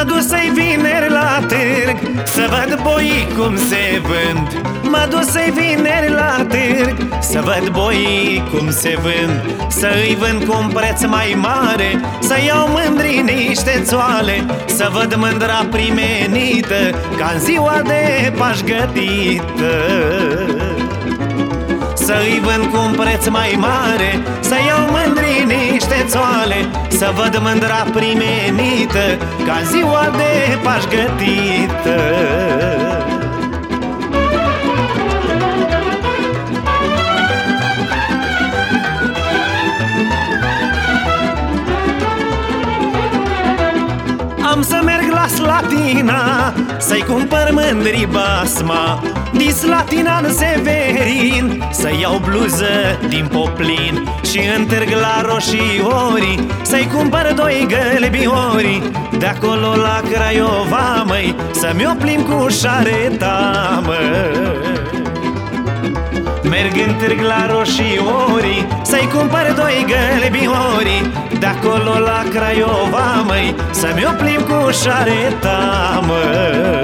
M-a dus să-i vineri la târg Să văd boii cum se vând. M-a dus să-i vineri la târg Să văd boii cum se vând. Să îi vând cu un preț mai mare Să iau mândri niște țoale Să văd mândra primenită ca în ziua de pași să îi vând cu un preț mai mare Să iau mândri niște țoale Să văd mândra primenită Ca ziua de paș gătită. Am să merg la Slatina Să-i cumpăr mândri basma. Din Slatina în Severin Să iau bluză din Poplin Și în târg la Roșiori Să-i cumpăr doi gălebiori De acolo la Craiova, măi Să-mi o plim cu șareta, măi Merg în târg la roșiori Să-i cumpăr doi gălebiori De acolo la Craiova, măi Să-mi o plim cu șareta, măi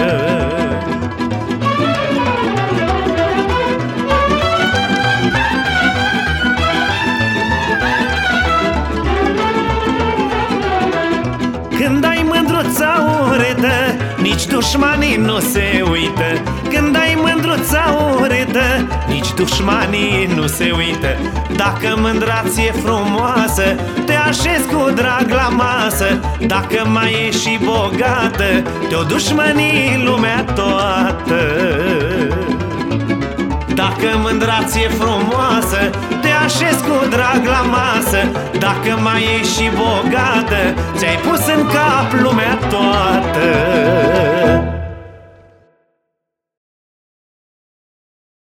Când ai mândruța urâtă Nici dușmanii nu se uită. Când ai mândruța urâtă Nici dușmanii nu se uită. Dacă mândra e frumoasă Te așezi cu drag la masă. Dacă mai e și bogată Te-o dușmanii lumea toată. Dacă mândra e frumoasă Te așezi cu drag la masă. Dacă mai ești și bogată Ți-ai pus în cap lumea toată